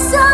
side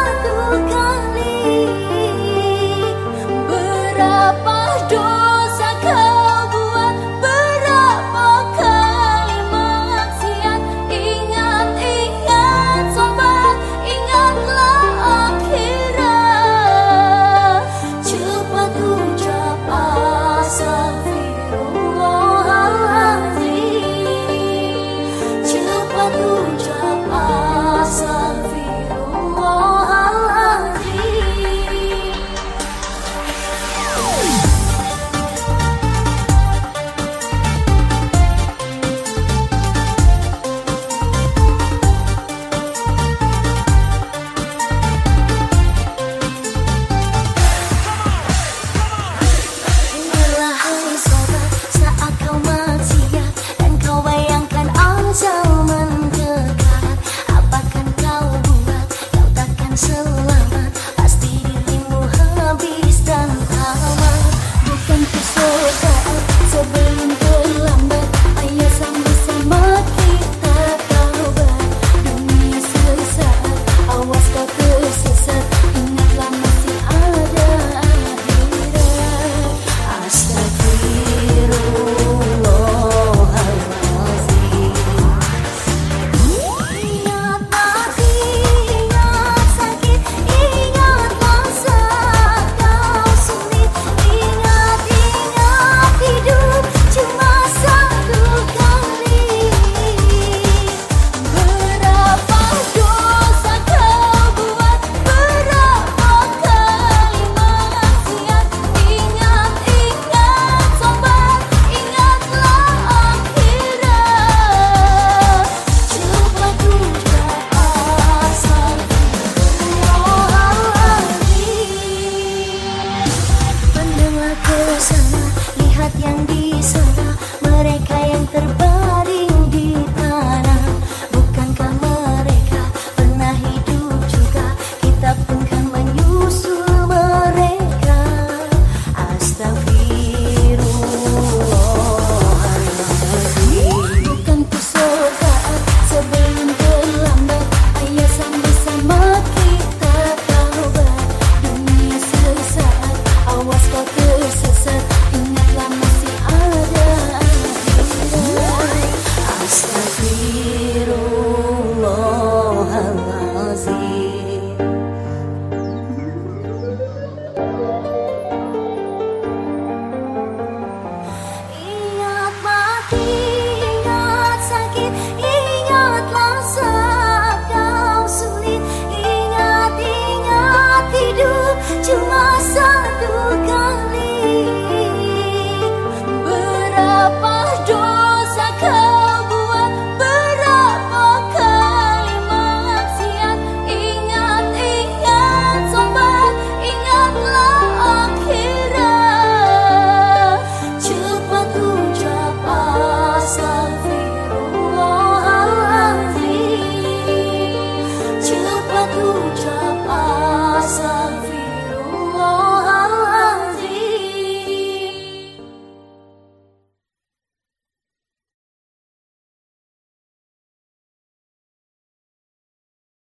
terbang So.